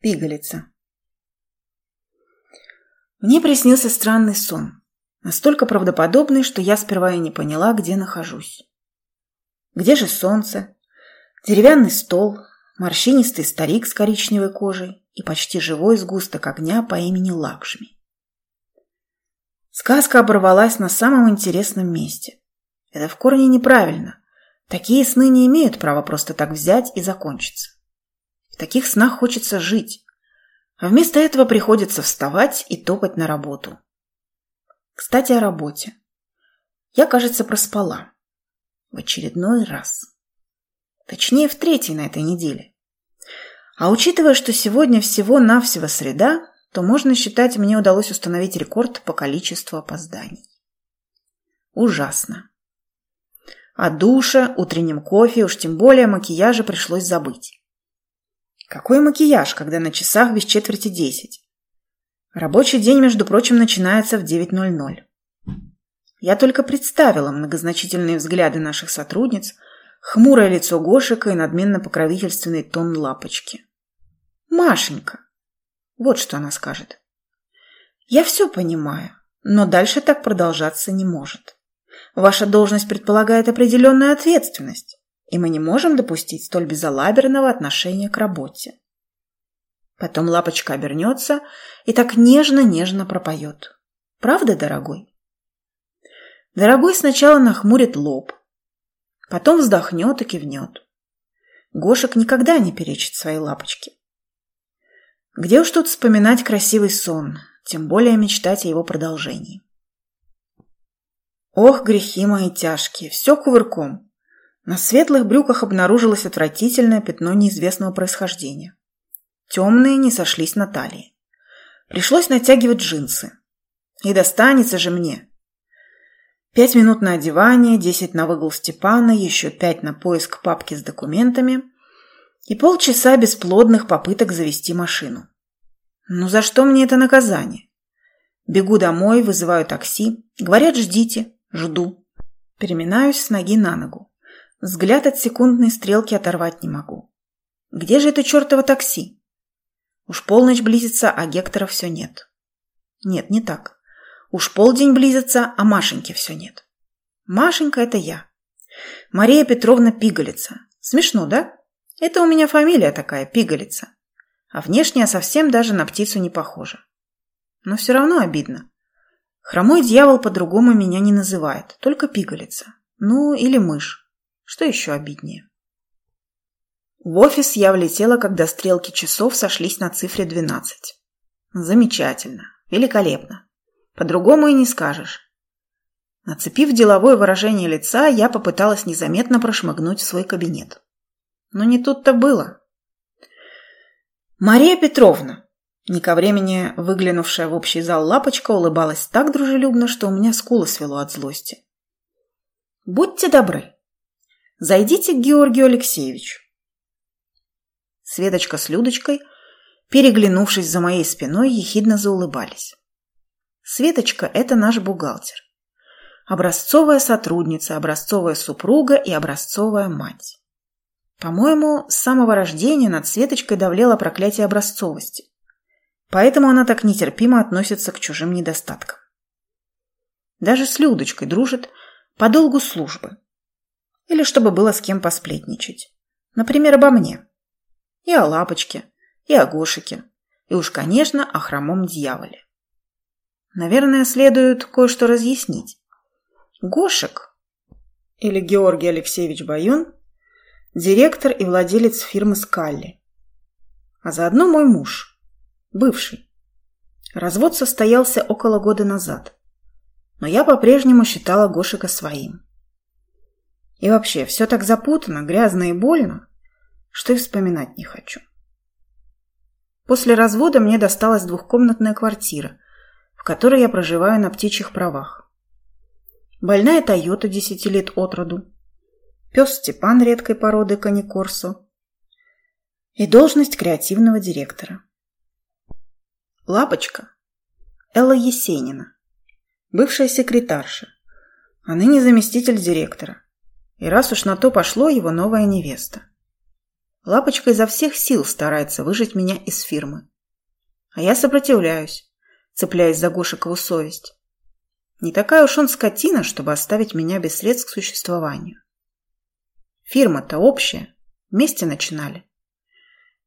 Пигалица. Мне приснился странный сон, настолько правдоподобный, что я сперва и не поняла, где нахожусь. Где же солнце, деревянный стол, морщинистый старик с коричневой кожей и почти живой сгусток огня по имени Лакшми. Сказка оборвалась на самом интересном месте. Это в корне неправильно. Такие сны не имеют права просто так взять и закончиться таких снах хочется жить, а вместо этого приходится вставать и топать на работу. Кстати, о работе. Я, кажется, проспала. В очередной раз. Точнее, в третий на этой неделе. А учитывая, что сегодня всего-навсего среда, то можно считать, мне удалось установить рекорд по количеству опозданий. Ужасно. О душе, утреннем кофе, уж тем более макияже пришлось забыть. Какой макияж, когда на часах без четверти десять? Рабочий день, между прочим, начинается в 9.00. Я только представила многозначительные взгляды наших сотрудниц, хмурое лицо Гошика и надменно-покровительственный тон лапочки. «Машенька!» Вот что она скажет. «Я все понимаю, но дальше так продолжаться не может. Ваша должность предполагает определенную ответственность и мы не можем допустить столь безалаберного отношения к работе. Потом лапочка обернется и так нежно-нежно пропоет. Правда, дорогой? Дорогой сначала нахмурит лоб, потом вздохнет и кивнет. Гошек никогда не перечит своей лапочке. Где уж тут вспоминать красивый сон, тем более мечтать о его продолжении. Ох, грехи мои тяжкие, все кувырком. На светлых брюках обнаружилось отвратительное пятно неизвестного происхождения. Темные не сошлись на талии. Пришлось натягивать джинсы. И достанется же мне. Пять минут на одевание, десять на выгул Степана, еще пять на поиск папки с документами и полчаса бесплодных попыток завести машину. Ну за что мне это наказание? Бегу домой, вызываю такси. Говорят, ждите. Жду. Переминаюсь с ноги на ногу. Взгляд от секундной стрелки оторвать не могу. Где же это чертово такси? Уж полночь близится, а Гектора все нет. Нет, не так. Уж полдень близится, а Машеньки все нет. Машенька – это я. Мария Петровна Пигалица. Смешно, да? Это у меня фамилия такая, Пигалица. А внешне я совсем даже на птицу не похожа. Но все равно обидно. Хромой дьявол по-другому меня не называет, только Пигалица. Ну, или мышь. Что еще обиднее? В офис я влетела, когда стрелки часов сошлись на цифре 12. Замечательно. Великолепно. По-другому и не скажешь. Нацепив деловое выражение лица, я попыталась незаметно прошмыгнуть в свой кабинет. Но не тут-то было. «Мария Петровна!» Не ко времени выглянувшая в общий зал лапочка улыбалась так дружелюбно, что у меня скулы свело от злости. «Будьте добры, Зайдите к Георгию Алексеевичу. Светочка с Людочкой, переглянувшись за моей спиной, ехидно заулыбались. Светочка – это наш бухгалтер. Образцовая сотрудница, образцовая супруга и образцовая мать. По-моему, с самого рождения над Светочкой давлело проклятие образцовости. Поэтому она так нетерпимо относится к чужим недостаткам. Даже с Людочкой дружит по долгу службы, или чтобы было с кем посплетничать. Например, обо мне. И о Лапочке, и о Гошике, и уж, конечно, о хромом дьяволе. Наверное, следует кое-что разъяснить. Гошек, или Георгий Алексеевич Баюн, директор и владелец фирмы «Скалли». А заодно мой муж, бывший. Развод состоялся около года назад, но я по-прежнему считала Гошика своим. И вообще, все так запутано, грязно и больно, что и вспоминать не хочу. После развода мне досталась двухкомнатная квартира, в которой я проживаю на птичьих правах. Больная Тойота десяти лет от роду, пес Степан редкой породы Каникорсо и должность креативного директора. Лапочка Элла Есенина, бывшая секретарша, а ныне заместитель директора – и раз уж на то пошло его новая невеста. Лапочка изо всех сил старается выжить меня из фирмы. А я сопротивляюсь, цепляясь за Гошикову совесть. Не такая уж он скотина, чтобы оставить меня без средств к существованию. Фирма-то общая, вместе начинали.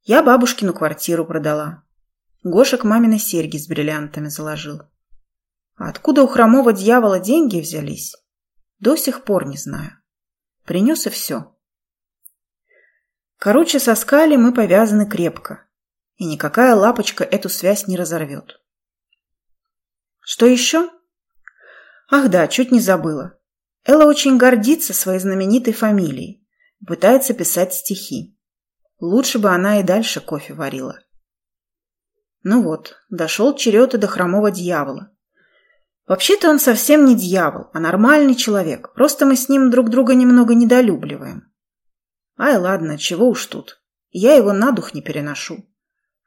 Я бабушкину квартиру продала. Гошек мамины серьги с бриллиантами заложил. А откуда у хромого дьявола деньги взялись, до сих пор не знаю. Принес и все. Короче, со скали мы повязаны крепко, и никакая лапочка эту связь не разорвет. Что еще? Ах да, чуть не забыла. Элла очень гордится своей знаменитой фамилией, пытается писать стихи. Лучше бы она и дальше кофе варила. Ну вот, дошел черед и до хромого дьявола. Вообще-то он совсем не дьявол, а нормальный человек. Просто мы с ним друг друга немного недолюбливаем. Ай, ладно, чего уж тут. Я его на дух не переношу.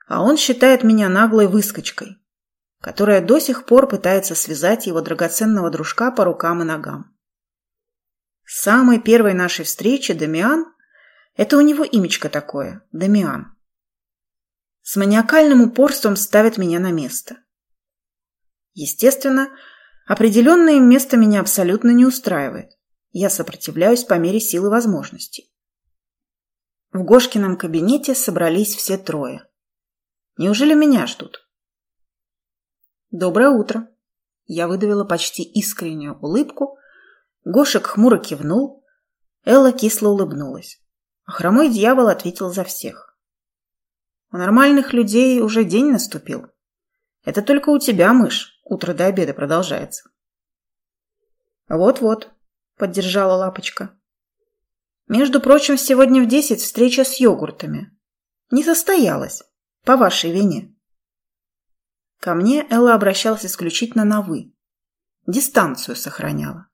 А он считает меня наглой выскочкой, которая до сих пор пытается связать его драгоценного дружка по рукам и ногам. С самой первой нашей встречи Дамиан, это у него имечко такое, Дамиан, с маниакальным упорством ставит меня на место. Естественно, определенное место меня абсолютно не устраивает. Я сопротивляюсь по мере силы возможностей. В Гошкином кабинете собрались все трое. Неужели меня ждут? Доброе утро. Я выдавила почти искреннюю улыбку. Гошек хмуро кивнул. Элла кисло улыбнулась. А хромой дьявол ответил за всех. У нормальных людей уже день наступил. Это только у тебя, мышь, утро до обеда продолжается. Вот-вот, поддержала лапочка. Между прочим, сегодня в десять встреча с йогуртами. Не состоялась. По вашей вине. Ко мне Элла обращалась исключительно на «вы». Дистанцию сохраняла.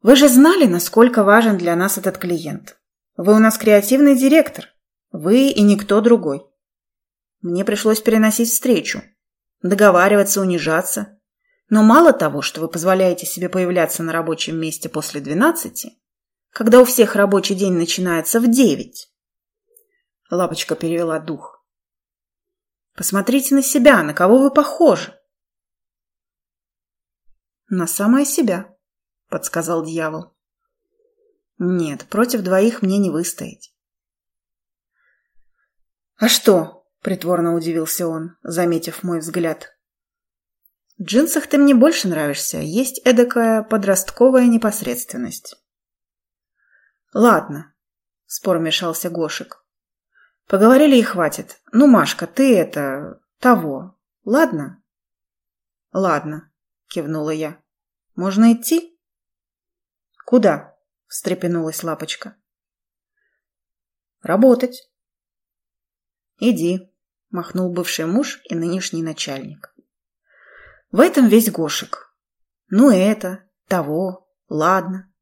Вы же знали, насколько важен для нас этот клиент. Вы у нас креативный директор. Вы и никто другой. Мне пришлось переносить встречу, договариваться, унижаться. Но мало того, что вы позволяете себе появляться на рабочем месте после двенадцати, когда у всех рабочий день начинается в девять, Лапочка перевела дух. Посмотрите на себя, на кого вы похожи. На самое себя, подсказал дьявол. Нет, против двоих мне не выстоять. А что? Притворно удивился он, заметив мой взгляд. В джинсах ты мне больше нравишься, есть эдакая подростковая непосредственность. Ладно, спор мешался Гошек. Поговорили и хватит. Ну, Машка, ты это... того. Ладно? Ладно, кивнула я. Можно идти? Куда? встрепенулась лапочка. Работать. Иди, махнул бывший муж и нынешний начальник. В этом весь Гошек. Ну это, того, ладно.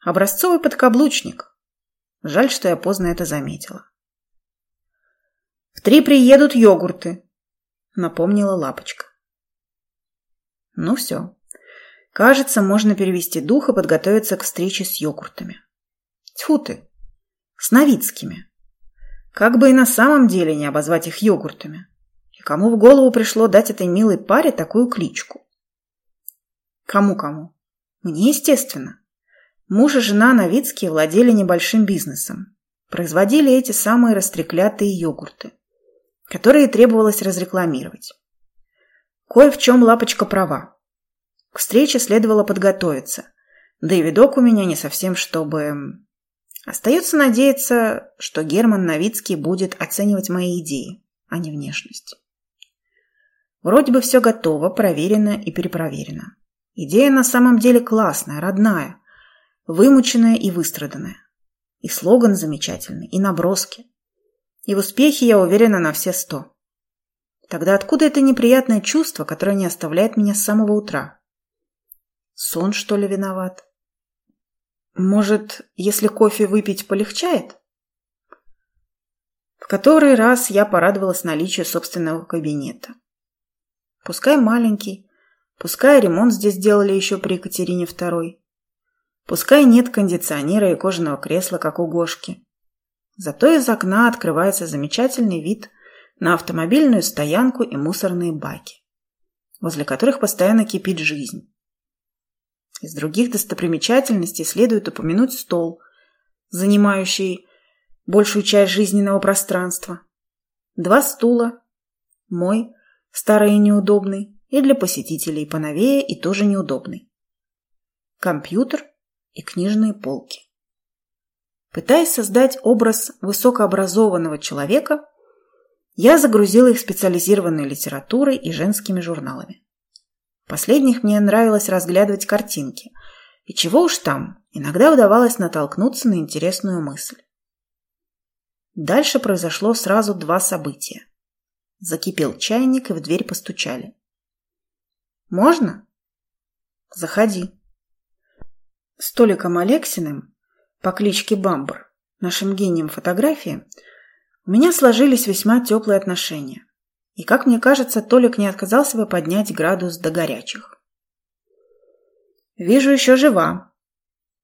Образцовый подкаблучник. Жаль, что я поздно это заметила. В три приедут йогурты, напомнила лапочка. Ну все. Кажется, можно перевести дух и подготовиться к встрече с йогуртами. Тьфу ты, с новицкими. Как бы и на самом деле не обозвать их йогуртами. И кому в голову пришло дать этой милой паре такую кличку? Кому-кому? Мне, естественно. Муж и жена Новицкие владели небольшим бизнесом. Производили эти самые растреклятые йогурты которые требовалось разрекламировать. Кое в чем лапочка права. К встрече следовало подготовиться, да и видок у меня не совсем чтобы... Остается надеяться, что Герман Новицкий будет оценивать мои идеи, а не внешность. Вроде бы все готово, проверено и перепроверено. Идея на самом деле классная, родная, вымученная и выстраданная. И слоган замечательный, и наброски. И в успехе я уверена на все сто. Тогда откуда это неприятное чувство, которое не оставляет меня с самого утра? Сон, что ли, виноват? Может, если кофе выпить, полегчает? В который раз я порадовалась наличию собственного кабинета. Пускай маленький, пускай ремонт здесь делали еще при Екатерине II, пускай нет кондиционера и кожаного кресла, как у Гошки. Зато из окна открывается замечательный вид на автомобильную стоянку и мусорные баки, возле которых постоянно кипит жизнь. Из других достопримечательностей следует упомянуть стол, занимающий большую часть жизненного пространства. Два стула, мой, старый и неудобный, и для посетителей поновее и тоже неудобный. Компьютер и книжные полки. Пытаясь создать образ высокообразованного человека, я загрузила их специализированной литературой и женскими журналами. Последних мне нравилось разглядывать картинки. И чего уж там, иногда удавалось натолкнуться на интересную мысль. Дальше произошло сразу два события. Закипел чайник, и в дверь постучали. «Можно?» «Заходи». С Толиком Алексиным по кличке Бамбр, нашим гением фотографии, у меня сложились весьма теплые отношения. И, как мне кажется, Толик не отказался бы поднять градус до горячих. «Вижу, еще жива».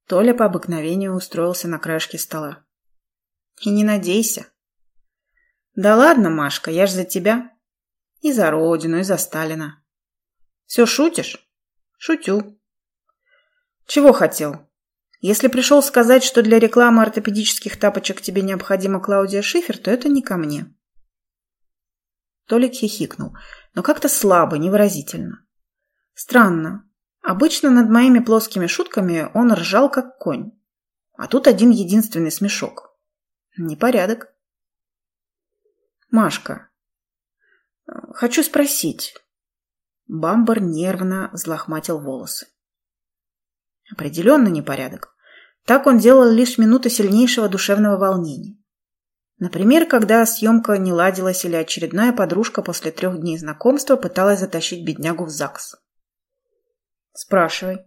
Толя по обыкновению устроился на краешке стола. «И не надейся». «Да ладно, Машка, я ж за тебя. И за родину, и за Сталина». «Все шутишь?» «Шутю». «Чего хотел?» Если пришел сказать, что для рекламы ортопедических тапочек тебе необходима Клаудия Шифер, то это не ко мне. Толик хихикнул, но как-то слабо, невыразительно. Странно. Обычно над моими плоскими шутками он ржал, как конь. А тут один единственный смешок. Непорядок. Машка, хочу спросить. Бамбар нервно взлохматил волосы. Определенно непорядок. Так он делал лишь минуты сильнейшего душевного волнения. Например, когда съемка не ладилась или очередная подружка после трех дней знакомства пыталась затащить беднягу в ЗАГС. Спрашивай.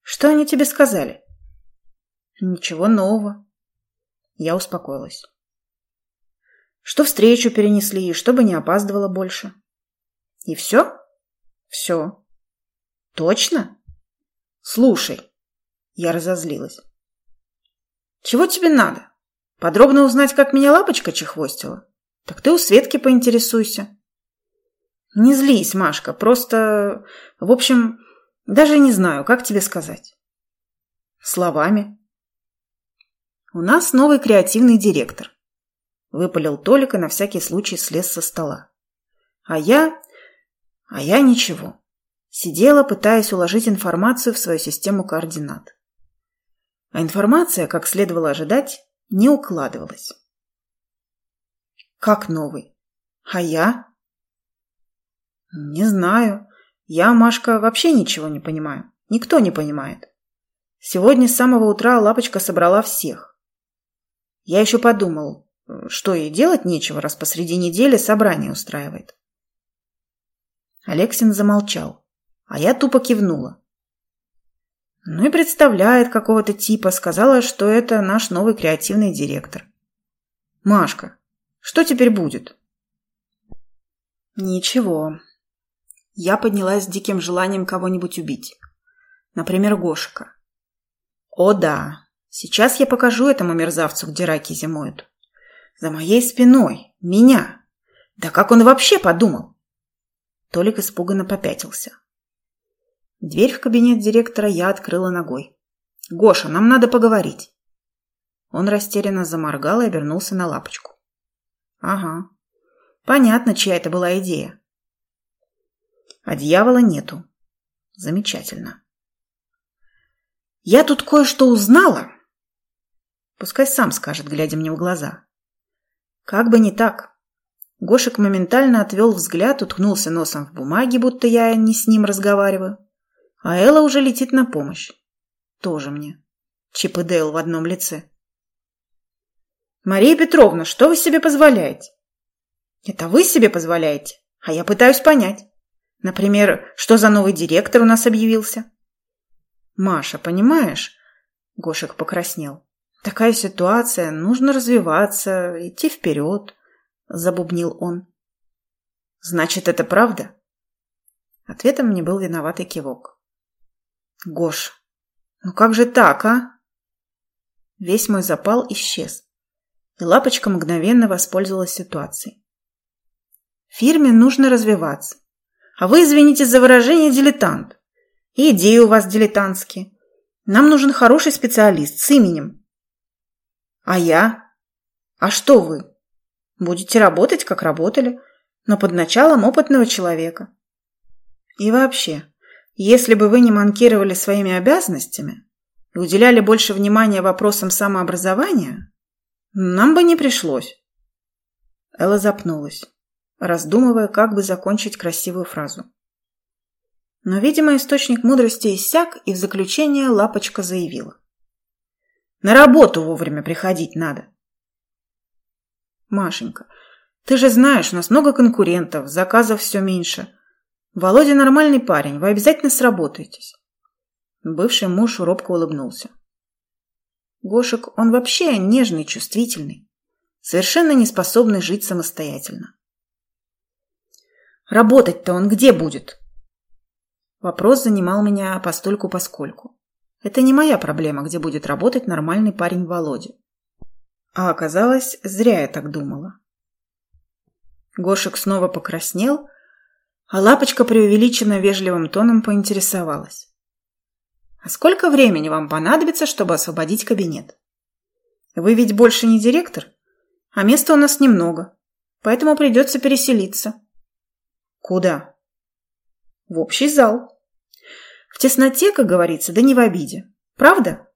Что они тебе сказали? Ничего нового. Я успокоилась. Что встречу перенесли, и чтобы не опаздывала больше. И все? Все. Точно? Слушай. Я разозлилась. Чего тебе надо? Подробно узнать, как меня лапочка чехвостила? Так ты у Светки поинтересуйся. Не злись, Машка, просто... В общем, даже не знаю, как тебе сказать. Словами. У нас новый креативный директор. Выпалил Толик и на всякий случай слез со стола. А я... А я ничего. Сидела, пытаясь уложить информацию в свою систему координат. А информация, как следовало ожидать, не укладывалась. Как новый? А я? Не знаю. Я, Машка, вообще ничего не понимаю. Никто не понимает. Сегодня с самого утра лапочка собрала всех. Я еще подумал, что ей делать нечего, раз посреди недели собрание устраивает. Алексин замолчал, а я тупо кивнула. Ну и представляет какого-то типа, сказала, что это наш новый креативный директор. Машка, что теперь будет? Ничего. Я поднялась с диким желанием кого-нибудь убить. Например, Гошика. О да, сейчас я покажу этому мерзавцу, где раки зимуют. За моей спиной. Меня. Да как он вообще подумал? Толик испуганно попятился. Дверь в кабинет директора я открыла ногой. «Гоша, нам надо поговорить». Он растерянно заморгал и обернулся на лапочку. «Ага. Понятно, чья это была идея. А дьявола нету. Замечательно. Я тут кое-что узнала. Пускай сам скажет, глядя мне в глаза. Как бы не так. Гошек моментально отвел взгляд, уткнулся носом в бумаге, будто я не с ним разговариваю. А Элла уже летит на помощь. Тоже мне. Чип и Дейл в одном лице. «Мария Петровна, что вы себе позволяете?» «Это вы себе позволяете, а я пытаюсь понять. Например, что за новый директор у нас объявился?» «Маша, понимаешь?» Гошек покраснел. «Такая ситуация, нужно развиваться, идти вперед», — забубнил он. «Значит, это правда?» Ответом мне был виноватый кивок. Гош, ну как же так, а? Весь мой запал исчез. И Лапочка мгновенно воспользовалась ситуацией. Фирме нужно развиваться. А вы, извините за выражение, дилетант. И идеи у вас дилетантские. Нам нужен хороший специалист с именем. А я? А что вы? Будете работать, как работали, но под началом опытного человека. И вообще, если бы вы не манкировали своими обязанностями и уделяли больше внимания вопросам самообразования, нам бы не пришлось. Элла запнулась, раздумывая, как бы закончить красивую фразу. Но, видимо, источник мудрости иссяк, и в заключение Лапочка заявила. «На работу вовремя приходить надо». «Машенька, ты же знаешь, у нас много конкурентов, заказов все меньше. Володя нормальный парень, вы обязательно сработаетесь». Бывший муж робко улыбнулся. Гошек, он вообще нежный, чувствительный, совершенно не способный жить самостоятельно. «Работать-то он где будет?» Вопрос занимал меня постольку-поскольку. Это не моя проблема, где будет работать нормальный парень Володя. А оказалось, зря я так думала. Гошек снова покраснел, а Лапочка преувеличенно вежливым тоном поинтересовалась. «А сколько времени вам понадобится, чтобы освободить кабинет? Вы ведь больше не директор, а места у нас немного, поэтому придется переселиться». «Куда?» В общий зал. В тесноте, как говорится, да не в обиде. Правда?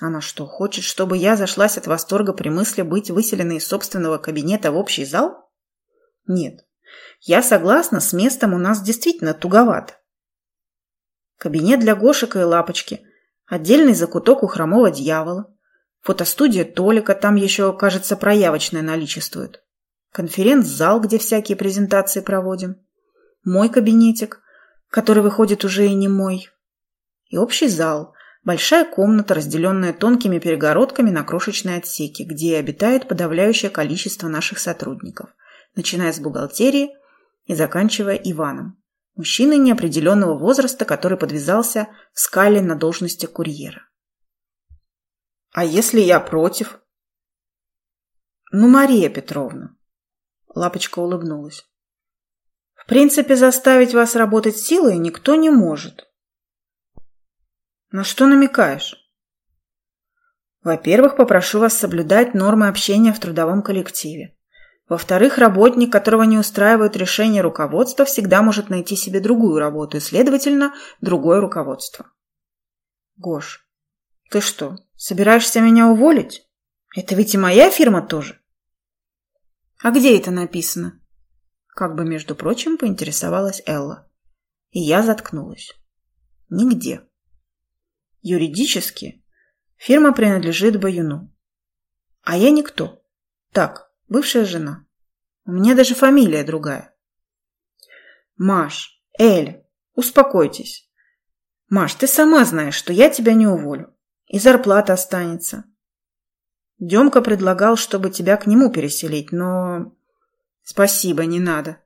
Она что, хочет, чтобы я зашлась от восторга при мысли быть выселенной из собственного кабинета в общий зал? Нет. Я согласна, с местом у нас действительно туговато. Кабинет для Гошика и Лапочки, отдельный закуток у хромого дьявола, фотостудия Толика, там еще, кажется, проявочная наличествует, конференц-зал, где всякие презентации проводим, мой кабинетик, который выходит уже и не мой, и общий зал, большая комната, разделенная тонкими перегородками на крошечные отсеки, где обитает подавляющее количество наших сотрудников, начиная с бухгалтерии и заканчивая Иваном, мужчиной неопределенного возраста, который подвязался в скале на должности курьера. «А если я против?» «Ну, Мария Петровна», — Лапочка улыбнулась. В принципе, заставить вас работать силой никто не может. На что намекаешь? Во-первых, попрошу вас соблюдать нормы общения в трудовом коллективе. Во-вторых, работник, которого не устраивает решение руководства, всегда может найти себе другую работу и, следовательно, другое руководство. Гош, ты что, собираешься меня уволить? Это ведь и моя фирма тоже. А где это написано? Как бы, между прочим, поинтересовалась Элла. И я заткнулась. Нигде. Юридически фирма принадлежит Баюну. А я никто. Так, бывшая жена. У меня даже фамилия другая. Маш, Эль, успокойтесь. Маш, ты сама знаешь, что я тебя не уволю. И зарплата останется. Демка предлагал, чтобы тебя к нему переселить, но Спасибо, не надо.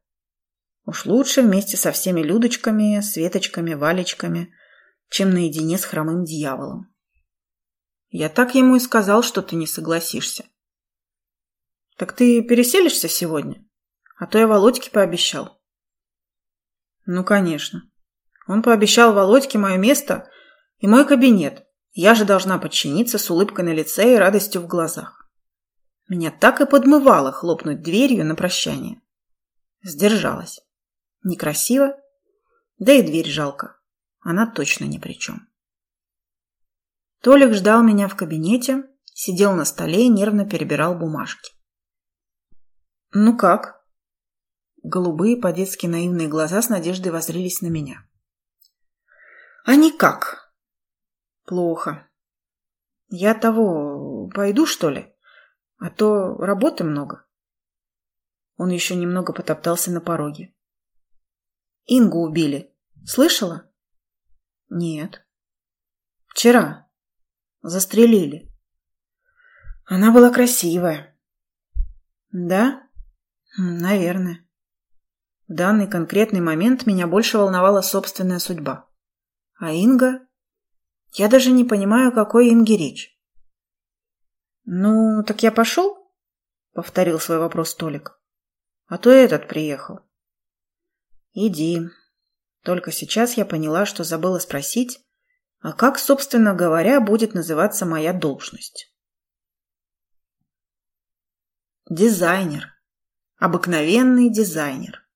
Уж лучше вместе со всеми Людочками, Светочками, Валечками, чем наедине с хромым дьяволом. Я так ему и сказал, что ты не согласишься. Так ты переселишься сегодня? А то я Володьке пообещал. Ну, конечно. Он пообещал Володьке мое место и мой кабинет. Я же должна подчиниться с улыбкой на лице и радостью в глазах. Меня так и подмывало хлопнуть дверью на прощание. Сдержалась. Некрасиво, да и дверь жалко. Она точно ни при чем. Толик ждал меня в кабинете, сидел на столе и нервно перебирал бумажки. «Ну как?» Голубые, по-детски наивные глаза с надеждой возрились на меня. «А никак!» «Плохо. Я того... пойду, что ли?» А то работы много. Он еще немного потоптался на пороге. Ингу убили. Слышала? Нет. Вчера. Застрелили. Она была красивая. Да? Наверное. В данный конкретный момент меня больше волновала собственная судьба. А Инга? Я даже не понимаю, какой Инге речь. «Ну, так я пошел?» — повторил свой вопрос Толик. «А то этот приехал». «Иди». Только сейчас я поняла, что забыла спросить, а как, собственно говоря, будет называться моя должность. Дизайнер. Обыкновенный дизайнер.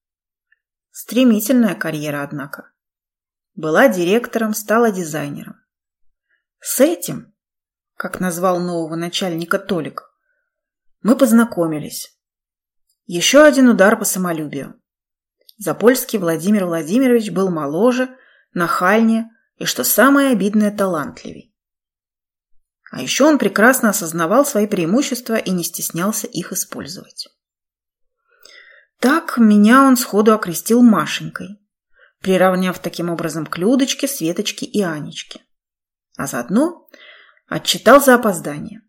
Стремительная карьера, однако. Была директором, стала дизайнером. С этим, как назвал нового начальника Толик, мы познакомились. Еще один удар по самолюбию. Запольский Владимир Владимирович был моложе, нахальнее и, что самое обидное, талантливей. А еще он прекрасно осознавал свои преимущества и не стеснялся их использовать. Так меня он сходу окрестил Машенькой, приравняв таким образом к Людочке, Светочке и Анечке. А заодно отчитал за опоздание.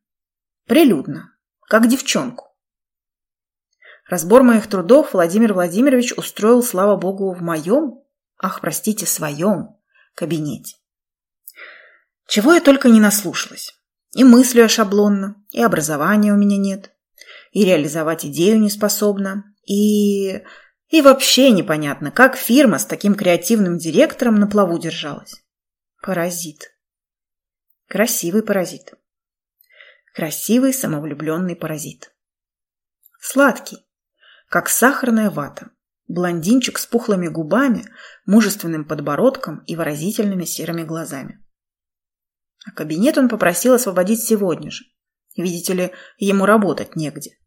Прилюдно, как девчонку. Разбор моих трудов Владимир Владимирович устроил, слава богу, в моем, ах, простите, своем кабинете. Чего я только не наслушалась. И мыслю я шаблонно, и образования у меня нет, и реализовать идею не способна, и... И вообще непонятно, как фирма с таким креативным директором на плаву держалась. Паразит. Красивый паразит. Красивый самовлюбленный паразит. Сладкий, как сахарная вата. Блондинчик с пухлыми губами, мужественным подбородком и выразительными серыми глазами. А кабинет он попросил освободить сегодня же. Видите ли, ему работать негде.